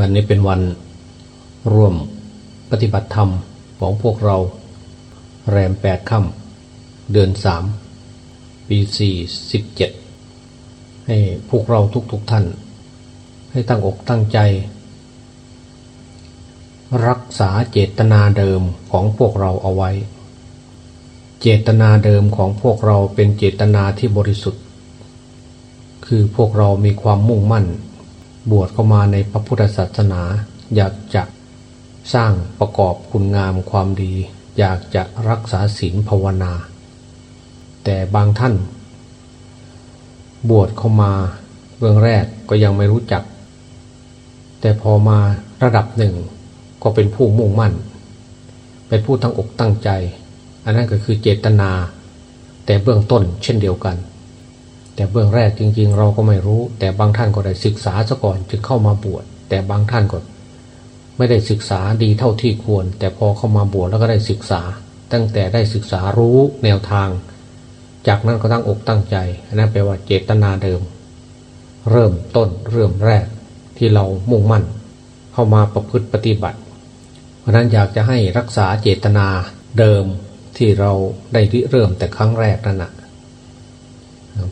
วันนี้เป็นวันร่วมปฏิบัติธรรมของพวกเรา แรมแปดค่ำเดือนสามปีสี่สิบเจ็ดให้พวกเราทุกๆทท่าน ให้ตั้งอกตั้งใจ รักษาเจตนาเดิมของพวกเราเอาไว้ เจตนาเดิมของพวกเราเป็นเจตนาที่บริสุทธิ์ คือพวกเรามีความมุ่งมั่น บวชเข้ามาในพระพุทธศาสนา อยากจะสร้างประกอบคุณงามความดี อยากจะรักษาศีลภาวนา แต่บางท่าน บวชเข้ามาเบื้องแรกก็ยังไม่รู้จัก แต่พอมาระดับหนึ่งก็เป็นผู้มุ่งมั่น เป็นผู้ตั้งอกตั้งใจ อันนั้นก็คือเจตนา แต่เบื้องต้นเช่นเดียวกัน แต่เบื้องแรกจริง ๆ เราก็ไม่รู้ แต่บางท่านก็ได้ศึกษาซะก่อนจึงเข้ามาบวชแต่บางท่านก็ไม่ได้ศึกษาดีเท่าที่ควร แต่พอเข้ามาบวชแล้วก็ได้ศึกษา ตั้งแต่ได้ศึกษารู้แนวทาง จากนั้นก็ตั้งอกตั้งใจนนั้นแปลว่าเจตนาเดิม เริ่มต้นเริ่มแรกที่เรามุ่งมั่น เข้ามาประพฤติปฏิบัติ เพราะนั้นอยากจะให้รักษาเจตนาเดิมที่เราได้ริเริ่มแต่ครั้งแรกนั่นนะ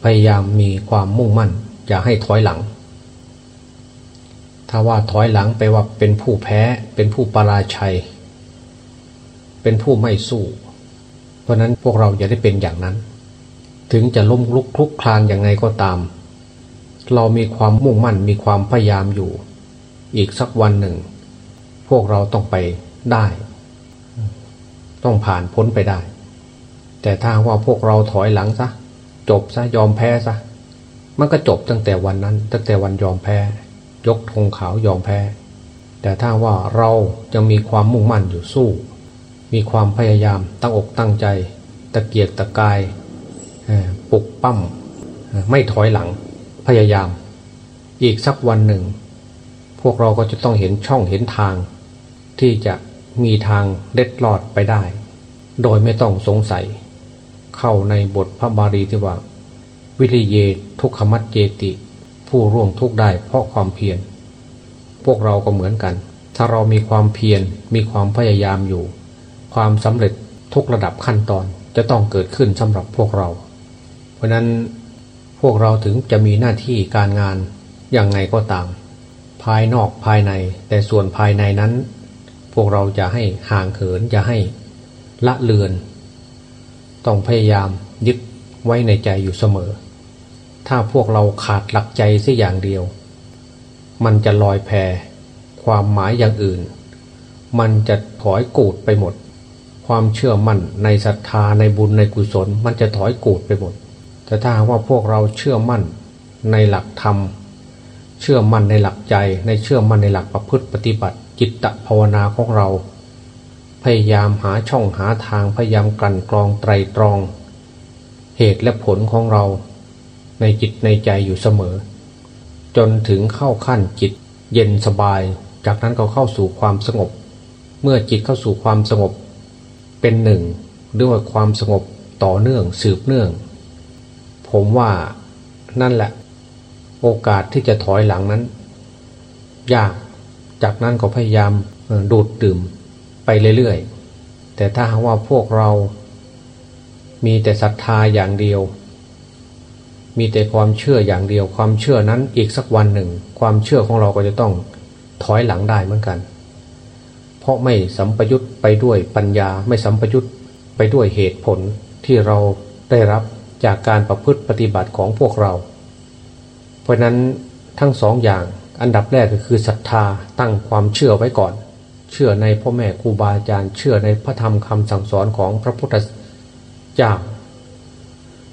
พยายามมีความมุ่งมั่น อย่าให้ถอยหลัง ถ้าว่าถอยหลังไปว่าเป็นผู้แพ้เป็นผู้ปราชัย เป็นผู้ไม่สู้ เพราะนั้นพวกเราอย่าได้เป็นอย่างนั้น ถึงจะล้มลุกคลุกคลานอย่างไงก็ตาม เรามีความมุ่งมั่นมีความพยายามอยู่ อีกสักวันหนึ่ง พวกเราต้องไปได้ ต้องผ่านพ้นไปได้ แต่ถ้าว่าพวกเราถอยหลังซะ จบซะยอมแพ้ซะมันก็จบตั้งแต่วันนั้น ตั้งแต่วันยอมแพ้ ยกธงขาวยอมแพ้ แต่ถ้าว่าเราจะมีความมุ่งมั่นอยู่สู้ มีความพยายามตั้งอกตั้งใจ ตะเกียกตะกายปลุกปั้มไม่ถอยหลังพยายาม อีกสักวันหนึ่ง พวกเราก็จะต้องเห็นช่องเห็นทาง ที่จะมีทางเล็ดลอดไปได้ โดยไม่ต้องสงสัย เข้าในบทพระบาลีที่ว่า วิริเยทุกขมัดเจติ ผู้ร่วงทุกได้เพราะความเพียร พวกเราก็เหมือนกัน ถ้าเรามีความเพียรมีความพยายามอยู่ ความสำเร็จทุกระดับขั้นตอนจะต้องเกิดขึ้นสำหรับพวกเรา เพราะนั้นพวกเราถึงจะมีหน้าที่การงานอย่างไงก็ตาม ภายนอกภายในแต่ส่วนภายในนั้น พวกเราจะให้ห่างเขินจะให้ละเลือน ต้องพยายามยึดไว้ในใจอยู่เสมอ ถ้าพวกเราขาดหลักใจสักอย่างเดียว มันจะลอยแพความหมายอย่างอื่น มันจะถอยกูดไปหมด ความเชื่อมั่นในศรัทธาในบุญในกุศล มันจะถอยกูดไปหมด แต่ถ้าว่าพวกเราเชื่อมั่นในหลักธรรม เชื่อมั่นในหลักใจ ในเชื่อมั่นในหลักประพฤติปฏิบัติ จิตตภาวนาของเรา พยายามหาช่องหาทางพยายามกลั่นกรองไตรตรอง เหตุและผลของเรา ในจิตในใจอยู่เสมอ จนถึงเข้าขั้นจิตเย็นสบาย จากนั้นก็เข้าสู่ความสงบ เมื่อจิตเข้าสู่ความสงบ เป็นหนึ่งด้วยความสงบต่อเนื่องสืบเนื่อง ผมว่านั่นแหละ โอกาสที่จะถอยหลังนั้น ยากจากนั้นก็พยายามดูดดื่ม ไปเรื่อยๆ แต่ถ้าว่าพวกเรามีแต่ศรัทธาอย่างเดียว มีแต่ความเชื่ออย่างเดียว ความเชื่อนั้นอีกสักวันหนึ่ง ความเชื่อของเราก็จะต้องถอยหลังได้เหมือนกัน เพราะไม่สัมปยุตไปด้วยปัญญาไม่สัมปยุตไปด้วยเหตุผลที่เราได้รับจากการประพฤติปฏิบัติของพวกเรา เพราะนั้นทั้งสองอย่างอันดับแรกก็คือศรัทธาตั้งความเชื่อไว้ก่อน เชื่อในพ่อแม่ครูบาอาจารย์ เชื่อในพระธรรมคำสั่งสอนของพระพุทธเจ้า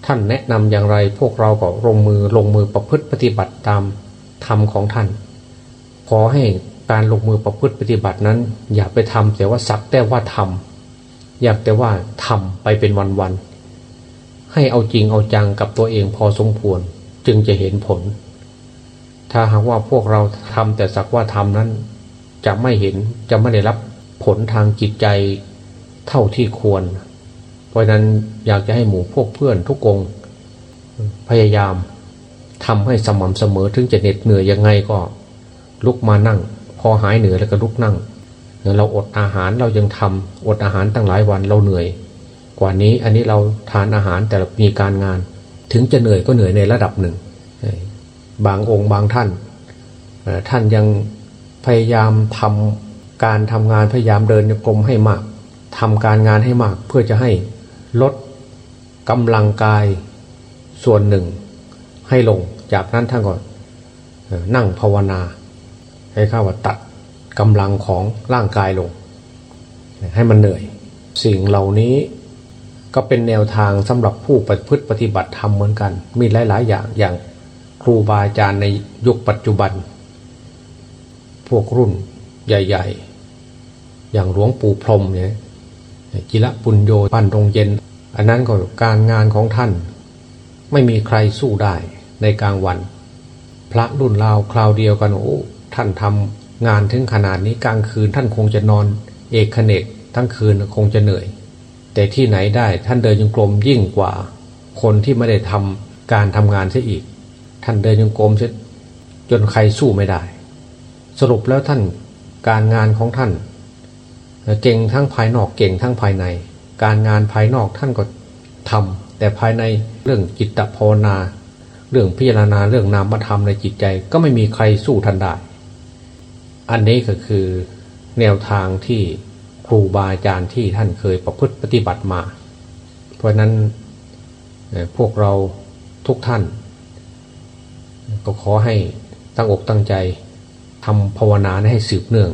ท่านแนะนำอย่างไรพวกเราก็ลงมือลงมือประพฤติปฏิบัติตามธรรมของท่าน ขอให้การลงมือประพฤติปฏิบัตินั้น อย่าไปทำแต่ว่าสักแต่ว่าทำอยากแต่ว่าทำไปเป็นวันๆให้เอาจริงเอาจังกับตัวเองพอสมควรจึงจะเห็นผล ถ้าหากว่าพวกเราทำแต่สักว่าทำนั้น จะไม่เห็นจะไม่ได้รับผลทางจิตใจเท่าที่ควร เพราะนั้นอยากจะให้หมู่พวกเพื่อนทุกองพยายามทำให้สม่ำเสมอถึงจะเหน็ดเหนื่อยยังไงก็ ลุกมานั่ง พอหายเหนื่อยแล้วก็ลุกนั่งเราอดอาหารเรายังทำอดอาหารตั้งหลายวันเราเหนื่อย กว่านี้อันนี้เราทานอาหารแต่มีการงาน ถึงจะเหนื่อยก็เหนื่อยในระดับหนึ่ง บางองค์บางท่านท่านยัง พยายามทำการทำงานพยายามเดินกรมให้มากทำการงานให้มากเพื่อจะให้ลดกำลังกายส่วนหนึ่ง ให้ลงจากนั้นท่านก็นั่งภาวนา ให้ข้าว่าตัดกำลังของร่างกายลง ให้มันเหนื่อย สิ่งเหล่านี้ก็เป็นแนวทางสำหรับผู้ปฏิพฤติปฏิบัติธรรมเหมือนกัน มีหลาย ๆ อย่างอย่างครูบาอาจารย์ในยุคปัจจุบัน พวกรุ่นใหญ่ ๆ อย่างหลวงปู่พรมเนี่ยจิระปุญโยปั้นรงเย็น อันนั้นก็การงานของท่าน ไม่มีใครสู้ได้ในกลางวัน พระรุ่นราวคราวเดียวกันโอ้ท่านทำงานถึงขนาดนี้กลางคืนท่านคงจะนอน เอกเนกทั้งคืนคงจะเหนื่อย แต่ที่ไหนได้ท่านเดินยังกลมยิ่งกว่า คนที่ไม่ได้ทำการทำงานเสียอีก ท่านเดินยังกลมจนใครสู้ไม่ได้ สรุปแล้วท่านการงานของท่าน เก่งทั้งภายนอกเก่งทั้งภายใน การงานภายนอกท่านก็ทำแต่ภายในเรื่องจิตภาวนา เรื่องพิจารณาเรื่องนามธรรมในจิตใจก็ไม่มีใครสู้ท่านได้ อันนี้ก็คือแนวทางที่ครูบาอาจารย์ที่ท่านเคยประพฤติปฏิบัติมา เพราะนั้นพวกเราทุกท่าน ก็ขอให้ตั้งอกตั้งใจ ทำภาวนาให้สืบเนื่อง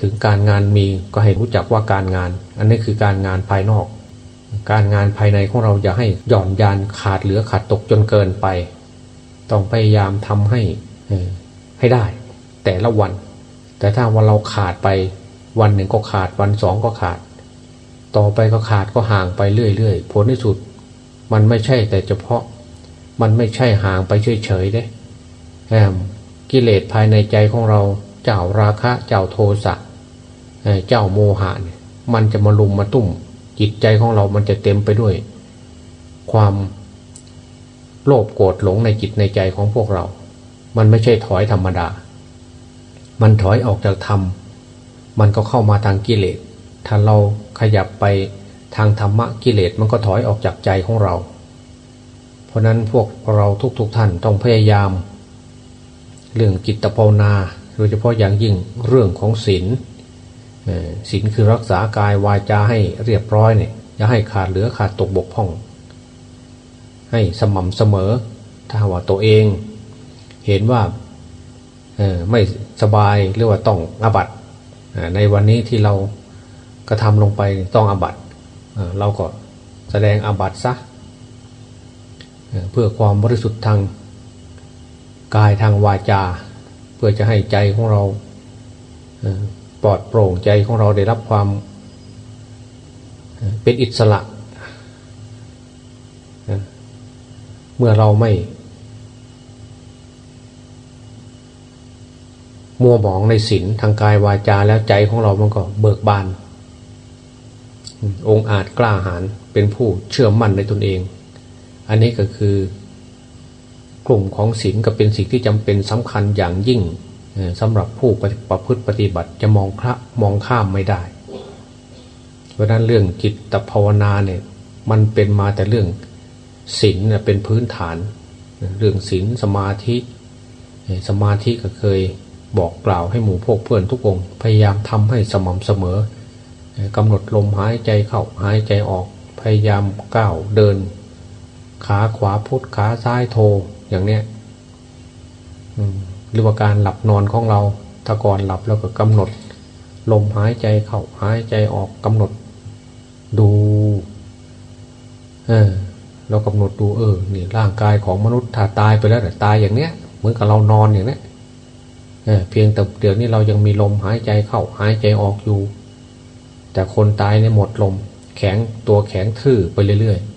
ถึงการงานมีก็ให้รู้จักว่าการงาน อันนี้คือการงานภายนอก การงานภายในของเราอย่าให้หย่อนยานขาดเหลือขาดตกจนเกินไป ต้องพยายามทำให้ให้ได้ แต่ละวัน แต่ถ้าวันเราขาดไปวันหนึ่งก็ขาดวันสองก็ขาด ต่อไปก็ขาดก็ห่างไปเรื่อยๆผลที่สุด มันไม่ใช่แต่เฉพาะ มันไม่ใช่ห่างไปเฉยๆเด้แอม กิเลสภายในใจของเราเจ้าราคะเจ้าโทสะเจ้าโมหะเนี่ยมันจะมาลุมมาตุ้มจิตใจของเรามันจะเต็มไปด้วย ความโลภโกรธหลงในจิตในใจของพวกเรา มันไม่ใช่ถอยธรรมดา มันถอยออกจากธรรม มันก็เข้ามาทางกิเลส ถ้าเราขยับไปทางธรรมะกิเลสมันก็ถอยออกจากใจของเรา เพราะนั้นพวกเราทุกๆทท่านต้องพยายาม เรื่องจิตภาวนา โดยเฉพาะอย่างยิ่งเรื่องของศีลศีลคือรักษากายวาจาให้เรียบร้อยเนี่ยอย่าให้ขาดเหลือขาดตกบกพร่อง ให้สม่ำเสมอ ถ้าว่าตัวเองเห็นว่าไม่สบายหรือว่าต้องอบัตในวันนี้ที่เรากระทำลงไปต้องอบัตเราก็แสดงอบัตซะเพื่อความบริสุทธิ์ทาง กายทางวาจา เพื่อจะให้ใจของเราปลอดโปร่งใจของเราได้รับความเป็นอิสระ เมื่อเราไม่ มัวหมองในศีลทางกายวาจาแล้วใจของเรามันก็เบิกบาน องอาจกล้าหาญเป็นผู้เชื่อมั่นในตนเอง อันนี้ก็คือ กลุ่มของศีลก็เป็นสิ่งที่จำเป็นสำคัญอย่างยิ่งสำหรับผู้ประพฤติปฏิบัติจะมองคระมองข้ามไม่ได้ เพราะนั้นเรื่องจิตภาวนาเนี่ยมันเป็นมาแต่เรื่องศีลเป็นพื้นฐาน เรื่องศีลสมาธิสมาธิก็เคยบอกกล่าวให้หมู่พวกเพื่อนทุกองพยายามทำให้สม่ำเสมอกำหนดลมหายใจเข้าหายใจออกพยายามก้าวเดิน ขาขวาพุทขาซ้ายโท อย่างเนี้ยหรือว่าการหลับนอนของเราถ้าก่อนหลับแล้วก็กำหนด ลมหายใจเข้าหายใจออกกำหนด ดูเออเรากำหนดดูเออนี่ร่างกายของมนุษย์ถ้าตายไปแล้วแต่ตายอย่างเนี้ยเหมือนกับเรานอนอย่างเนี้ยเออเพียงแต่เดี๋ยวนี้เรายังมีลมหายใจเข้าหายใจออกอยู่ แต่คนตายเนี่ยหมดลม แข็งตัวแข็งทื่อไปเรื่อยๆ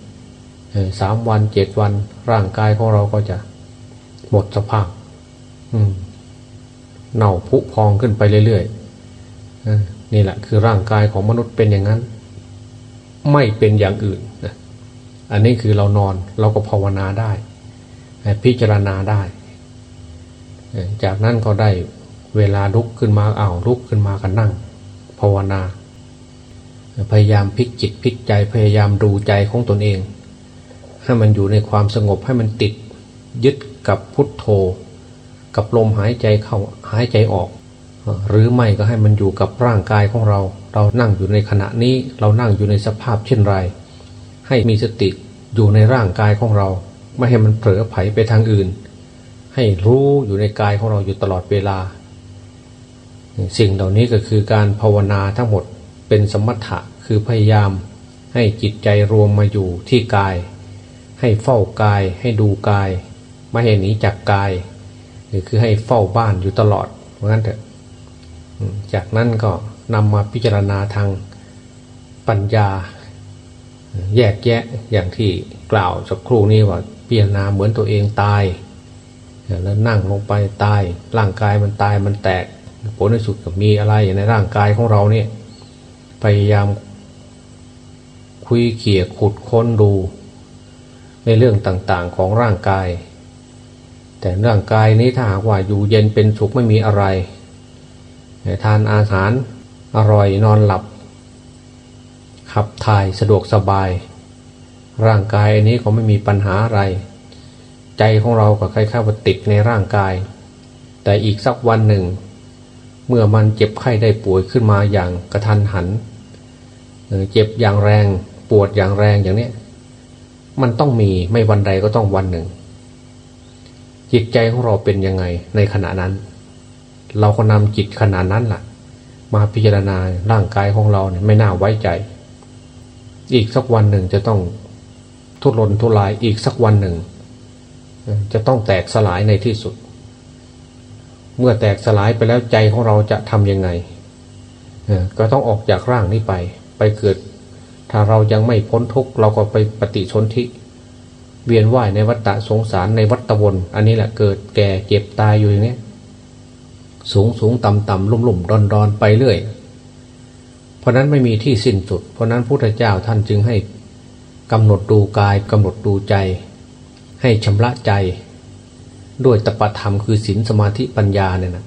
สามวันเจ็ดวันร่างกายของเราก็จะหมดสภาพเน่าผุพองขึ้นไปเรื่อยๆนี่แหละคือร่างกายของมนุษย์เป็นอย่างนั้น ไม่เป็นอย่างอื่นนะอันนี้คือเรานอนเราก็ภาวนาได้ พิจารณาได้ จากนั้นก็ได้เวลาลุกขึ้นมาเอาวลุกขึ้นมากันนั่ง ภาวนา พยายามพลิกจิตพลิกใจพยายามดูใจของตนเอง ให้มันอยู่ในความสงบให้มันติดยึดกับพุทโธ กับลมหายใจเข้าหายใจออก หรือไม่ก็ให้มันอยู่กับร่างกายของเรา เรานั่งอยู่ในขณะนี้เรานั่งอยู่ในสภาพเช่นไร ให้มีสติอยู่ในร่างกายของเรา ไม่ให้มันเผลอไผไปทางอื่น ให้รู้อยู่ในกายของเราอยู่ตลอดเวลา สิ่งเหล่านี้ก็คือการภาวนาทั้งหมดเป็นสมถะคือพยายามให้จิตใจรวมมาอยู่ที่กาย ให้เฝ้ากายให้ดูกาย ไม่ให้หนีจากกายหรือคือให้เฝ้าบ้านอยู่ตลอดเพราะงั้นเถอะจากนั้นก็นำมาพิจารณาทางปัญญา แยกแยะอย่างที่กล่าวสักครู่นี้ว่าพิจารณาเหมือนตัวเองตายแล้วนั่งลงไปตาย ร่างกายมันตายมันแตกผลในสุดก็มีอะไรอย่างในร่างกายของเราเนี่ยพยายามคุยเขี่ยขุดค้นดู ในเรื่องต่างๆของร่างกาย แต่ร่างกายนี้ถ้าหากว่าอยู่เย็นเป็นสุขไม่มีอะไร ทานอาหารอร่อยนอนหลับ ขับถ่ายสะดวกสบาย ร่างกายอันนี้ก็ไม่มีปัญหาอะไร ใจของเราก็คล้ายๆว่าติดในร่างกาย แต่อีกสักวันหนึ่ง เมื่อมันเจ็บไข้ได้ป่วยขึ้นมาอย่างกระทันหัน เจ็บอย่างแรงปวดอย่างแรงอย่างนี้ มันต้องมีไม่วันใดก็ต้องวันหนึ่ง จิตใจของเราเป็นยังไงในขณะนั้น เราก็นำจิตขณะนั้นล่ะ มาพิจารณาร่างกายของเราเนี่ยไม่น่าไว้ใจ อีกสักวันหนึ่งจะต้องทุรนทุรายอีกสักวันหนึ่ง จะต้องแตกสลายในที่สุด เมื่อแตกสลายไปแล้วใจของเราจะทำยังไงก็ต้องออกจากร่างนี้ไป ไปเกิด ถ้าเรายังไม่พ้นทุกข์เราก็ไปปฏิชนทิเวียนว่ายในวัฏสงสารในวัฏวน อันนี้แหละเกิดแก่เจ็บตายอยู่อย่างนี้สูงสูงต่ำต่ำลุ่มลุ่มดอนดอนไปเรื่อย เพราะนั้นไม่มีที่สิ้นสุด เพราะนั้นพุทธเจ้าท่านจึงให้กำหนดดูกายกำหนดดูใจ ให้ชำระใจ ด้วยตปธรรมคือศีลสมาธิปัญญาเนี่ยนะ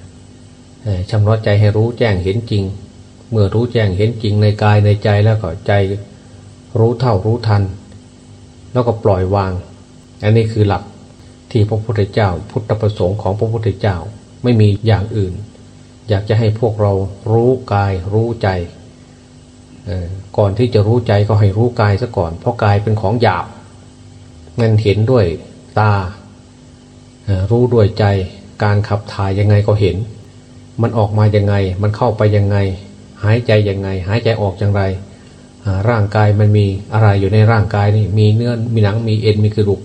ชำระใจให้รู้แจ้งเห็นจริง เมื่อรู้แจ้งเห็นจริงในกายในใจแล้วก็ใจ รู้เท่ารู้ทัน แล้วก็ปล่อยวาง อันนี้คือหลักที่พระพุทธเจ้า พุทธประสงค์ของพระพุทธเจ้าไม่มีอย่างอื่น อยากจะให้พวกเรารู้กายรู้ใจก่อนที่จะรู้ใจก็ให้รู้กายซะก่อน เพราะกายเป็นของหยาบมันเห็นด้วยตา รู้ด้วยใจ การขับถ่ายยังไงก็เห็น มันออกมายังไง มันเข้าไปยังไง หายใจยังไง หายใจออกอย่างไร ร่างกายมันมีอะไรอยู่ในร่างกายนี่มีเนื้อมีหนังมีเอ็นมีกระดูก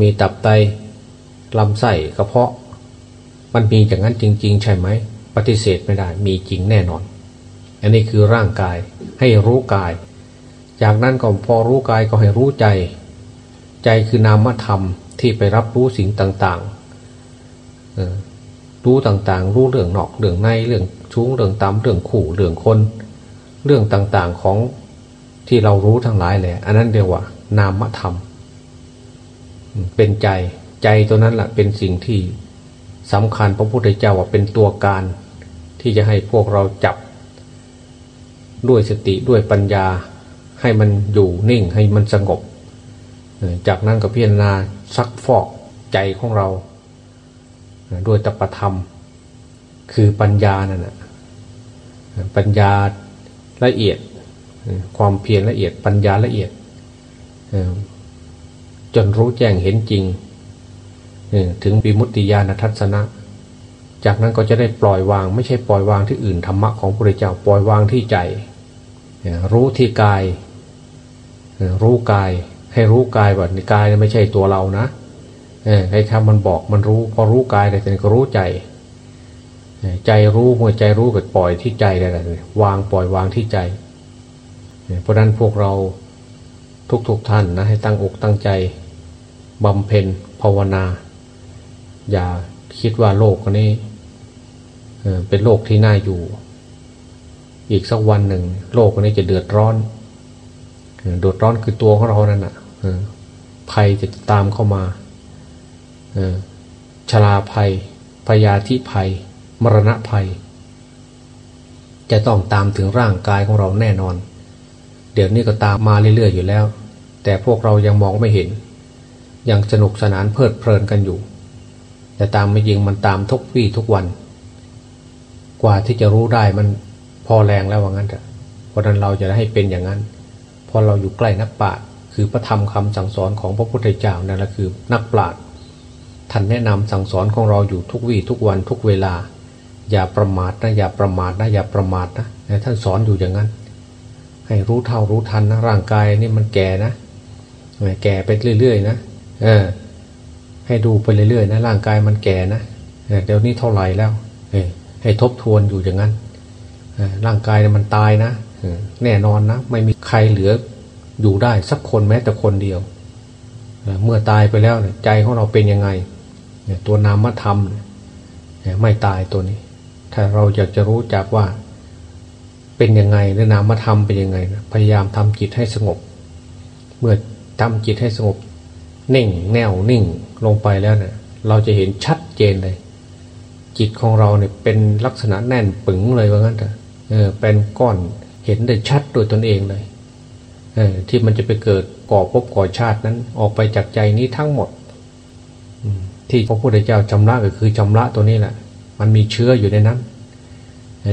มีตับไตลำไส้กระเพาะ มันมีอย่างนั้นจริง ๆ ใช่ไหมปฏิเสธไม่ได้มีจริงแน่นอน อันนี้คือร่างกายให้รู้กาย จากนั้นก็พอรู้กายก็ให้รู้ใจ ใจคือนามธรรมที่ไปรับรู้สิ่งต่างๆรู้ต่างๆ รู้เรื่องนอกเรื่องในเรื่องชูงเรื่องต่ำเรื่องขู่เรื่องคน เรื่องต่างๆของที่เรารู้ทั้งหลายแหละอันนั้นเรียกว่า นามธรรม เป็นใจใจตัวนั้นแหละเป็นสิ่งที่สำคัญพระพุทธเจ้าว่าเป็นตัวการ ที่จะให้พวกเราจับ ด้วยสติด้วยปัญญา ให้มันอยู่นิ่งให้มันสงบ จากนั้นก็พิจารณาซักฟอกใจของเราด้วยตปธรรม คือปัญญานั่นแหะปัญญา ละเอียด ความเพียรละเอียดปัญญาละเอียด จนรู้แจ้งเห็นจริง ถึงวิมุตติญาณทัศนะ จากนั้นก็จะได้ปล่อยวาง ไม่ใช่ปล่อยวางที่อื่นธรรมะของพระเจ้าปล่อยวางที่ใจ รู้ที่กาย รู้กายให้รู้กายว่ากายไม่ใช่ตัวเรานะให้คำมันบอกมันรู้พอรู้กายแต่ก็รู้ใจ ใจรู้หัวใจรู้ก็ปล่อยที่ใจได้เลยวางปล่อยวางที่ใจ เพราะนั้นพวกเราทุกๆทท่านนะให้ตั้งอกตั้งใจบำเพ็ญภาวนา อย่าคิดว่าโลกนี้เป็นโลกที่น่าอยู่ อีกสักวันหนึ่ง โลกนี้จะเดือดร้อนเดือดร้อนคือตัวของเรานั่นอะภัยจะตามเข้ามาชลาภัยพยาธิภัย มรณะภัย จะต้องตามถึงร่างกายของเราแน่นอน เดี๋ยวนี้ก็ตามมาเรื่อยๆอยู่แล้ว แต่พวกเรายังมองไม่เห็น ยังสนุกสนานเพลิดเพลินกันอยู่ แต่ตามไม่ยิงมันตามทุกวี่ทุกวัน กว่าที่จะรู้ได้มันพอแรงแล้วว่างั้นเถอะเพราะนั้นเราจะให้เป็นอย่างนั้นพอเราอยู่ใกล้นักปราชญ์คือพระธรรมคำสั่งสอนของพระพุทธเจ้านั่นแหละคือนักปราชญ์ท่านแนะนำสั่งสอนของเราอยู่ทุกวี่ทุกวันทุกเวลา อย่าประมาทนะอย่าประมาทนะอย่าประมาทนะท่านสอนอยู่อย่างนั้น ให้รู้เท่ารู้ทันนะร่างกายนี่มันแก่นะแก่ไปเรื่อยๆนะเออให้ดูไปเรื่อยๆนะร่างกายมันแก่นะเดี๋ยวนี้เท่าไหร่แล้วให้ทบทวนอยู่อย่างนั้นร่างกายมันตายนะแน่นอนนะไม่มีใครเหลืออยู่ได้สักคนแม้แต่คนเดียว เมื่อตายไปแล้วใจของเราเป็นยังไง ตัวนามธรรม ไม่ตายตัวนี้ ถ้าเราอยากจะรู้จักว่าเป็นยังไงหรือนามธรรมเป็นยังไงนะพยายามทำจิตให้สงบ เมื่อทำจิตให้สงบ นิ่งแน่วนิ่งลงไปแล้วเนะี่ยเราจะเห็นชัดเจนเลย จิตของเราเนี่ยเป็นลักษณะแน่นปึงเลยว่างั้นเถอะเออเป็นก้อนเห็นได้ชัดโดยตนเองเลยเออที่มันจะไปเกิดก่อภพก่อชาตินั้น ออกไปจากใจนี้ทั้งหมดที่พระพุทธเจ้าชำระก็คือชำระตัวนี้แหละ มันมีเชื้ออยู่ในนั้น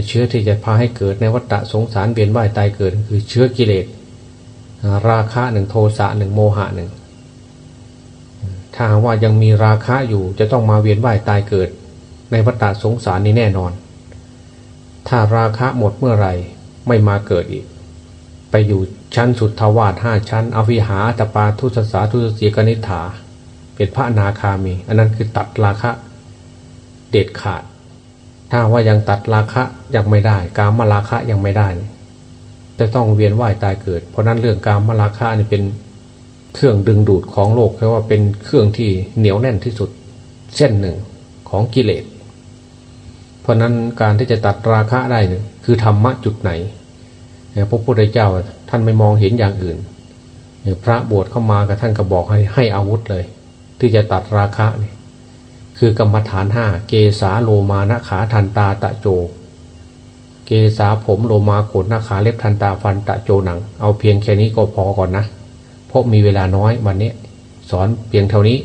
เชื้อที่จะพาให้เกิดในวัฏฏะสงสารเวียนว่ายตายเกิดคือเชื้อกิเลสราคะหนึ่งโทสะหนึ่งโมหะหนึ่งถ้าว่ายังมีราคะอยู่จะต้องมาเวียนว่ายตายเกิด ในวัฏฏะสงสารนี้แน่นอน ถ้าราคะหมดเมื่อไหร่ไม่มาเกิดอีก ไปอยู่ชั้นสุดทวารห้าชั้น อวิหาตปาทุสสาทุสสีกนิฐาเป็นพระนาคามี อันนั้นคือตัดราคะเด็ดขาด ถ้าว่ายังตัดราคะยังไม่ได้ กามราคะยังไม่ได้ จะต้องเวียนว่ายตายเกิด เพราะนั้นเรื่องกามราคะนี่เป็นเครื่องดึงดูดของโลกเพราะว่าเป็นเครื่องที่เหนียวแน่นที่สุดเส้นหนึ่งของกิเลส เพราะนั้นการที่จะตัดราคะได้เนี่ยคือธรรมะจุดไหนพระพุทธเจ้าท่านไม่มองเห็นอย่างอื่น พระบวชเข้ามากับท่านก็บอกให้ให้อาวุธเลย ที่จะตัดราคะนี่ คือกรรมฐานห้าเกสาโลมานะขาทันตาตะโจ เกสาผมโลมาขนนาขาเล็บทันตาฟันตะโจหนัง เอาเพียงแค่นี้ก็พอก่อนนะ เพราะมีเวลาน้อยวันนี้ สอนเพียงเท่านี้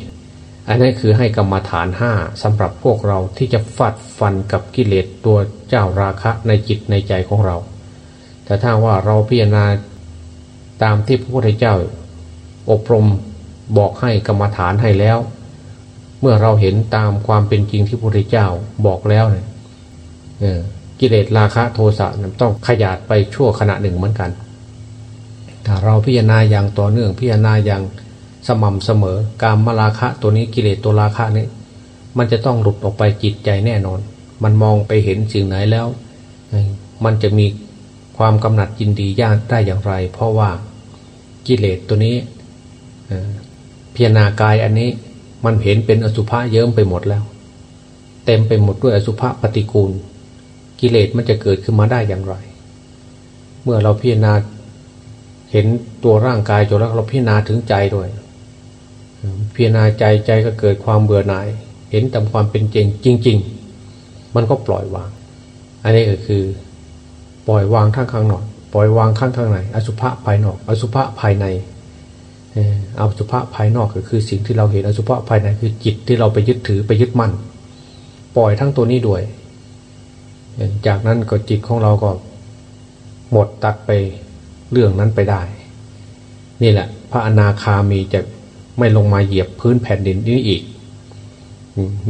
อันนี้คือให้กรรมฐานห้าสำหรับพวกเราที่จะฟัดฟันกับกิเลสตัวเจ้าราคะในจิตในใจของเรา แต่ถ้าว่าเราพิจารณาตามที่พระพุทธเจ้า อบรมบอกให้กรรมฐานให้แล้ว เมื่อเราเห็นตามความเป็นจริงที่พระพุทธเจ้าบอกแล้วเนี่ยกิเลสราคะโทสะต้องขยาดไปชั่วขณะหนึ่งเหมือนกันถ้าเราพิจารณาอย่างต่อเนื่องพิจารณาอย่างสม่ำเสมอ การมราคะตัวนี้กิเลสตัวราคะนี้มันจะต้องหลุดออกไปจิตใจแน่นอน มันมองไปเห็นสิ่งไหนแล้ว มันจะมีความกำหนัดยินดียากได้อย่างไร เพราะว่ากิเลสตัวนี้พิจารณากายอันนี้ มันเห็นเป็นอสุภะเยิ้มไปหมดแล้ว เต็มไปหมดด้วยอสุภะปฏิกูล กิเลสมันจะเกิดขึ้นมาได้อย่างไร เมื่อเราพิจารณาเห็นตัวร่างกายจนแล้วเราพิจารณาถึงใจด้วยพิจารณาใจใจก็เกิดความเบื่อหน่าย เห็นตามความเป็นจริงจริง ๆ มันก็ปล่อยวาง อันนี้ก็คือ ปล่อยวางข้างข้างนอก ปล่อยวางข้างข้างในอสุภะภายนอก อสุภะภายใน อาสุภะภายนอกก็คือสิ่งที่เราเห็นอสุภะภายในคือจิตที่เราไปยึดถือไปยึดมั่น ปล่อยทั้งตัวนี้ด้วย จากนั้นก็จิตของเราก็หมดตัดไปเรื่องนั้นไปได้ นี่แหละ พระอนาคามีจะไม่ลงมาเหยียบพื้นแผ่นดินนี้อีก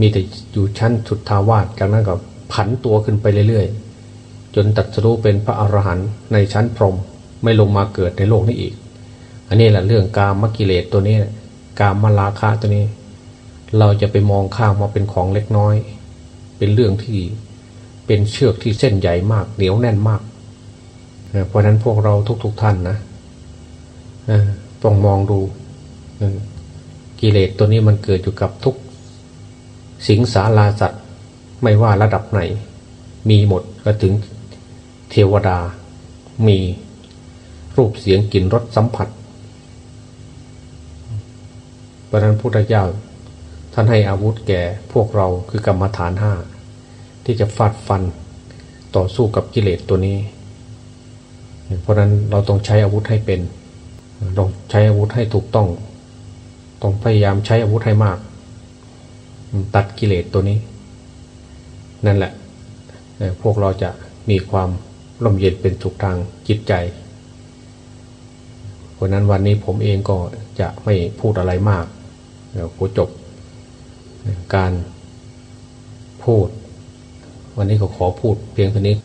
มีแต่อยู่ชั้นสุดทาวาสจากนั้นก็ผันตัวขึ้นไปเรื่อยๆ จนตัดสู้เป็นพระอรหันต์ในชั้นพรหมไม่ลงมาเกิดในโลกนี้อีก อันนี้แหละเรื่องกามกิเลสตัวนี้กามมาลาคะตัวนี้ เราจะไปมองข้ามมาเป็นของเล็กน้อย เป็นเรื่องที่เป็นเชือกที่เส้นใหญ่มากเหนียวแน่นมาก เพราะนั้นพวกเราทุกๆทท่านนะต้องมองดูกิเลสตัวนี้มันเกิดอยู่กับทุกสิงสาราสัตว์ไม่ว่าระดับไหน มีหมดก็ถึงเทวดา มีรูปเสียงกลิ่นรสสัมผัส ราะนั้นพุทธเจ้าท่านให้อาวุธแก่พวกเราคือกรรมฐานห้าที่จะฟาดฟันต่อสู้กับกิเลสตัวนี้ เพราะนั้นเราต้องใช้อาวุธให้เป็นต้องใช้อาวุธให้ถูกต้อง ต้องพยายามใช้อาวุธให้มาก ตัดกิเลสตัวนี้ นั่นแหละ พวกเราจะมีความร่มเย็นเป็นสุขทางจิตใจเพราะนั้นวันนี้ผมเองก็จะไม่พูดอะไรมาก กูจบการพูด วันนี้ก็ขอพูดเพียงเท่านี้